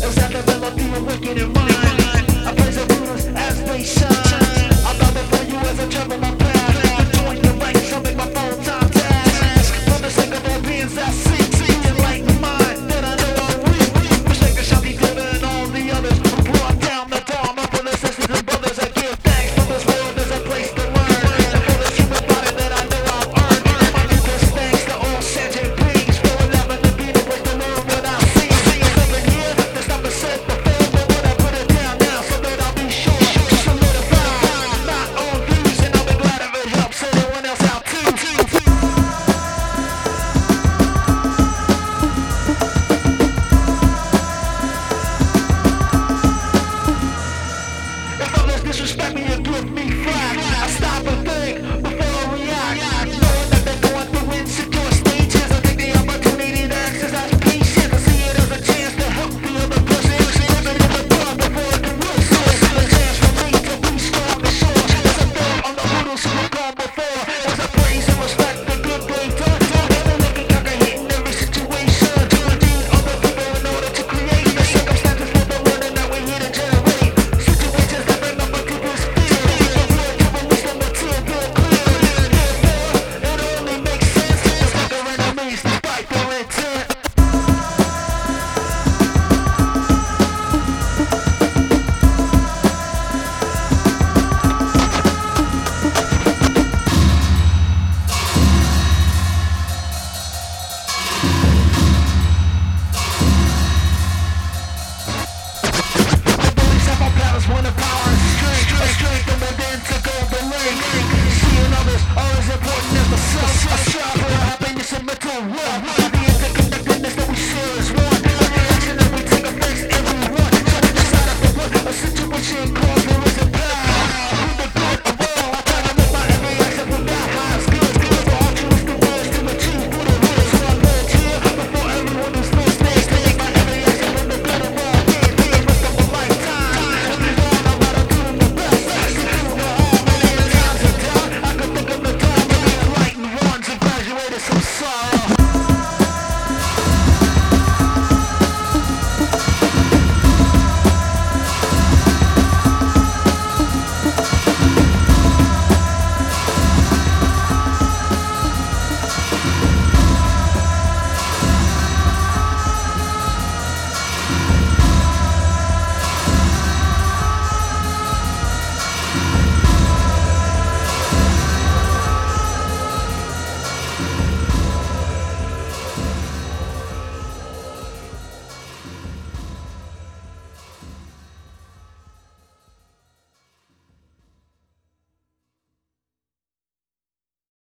Develop the wicked in mind, more.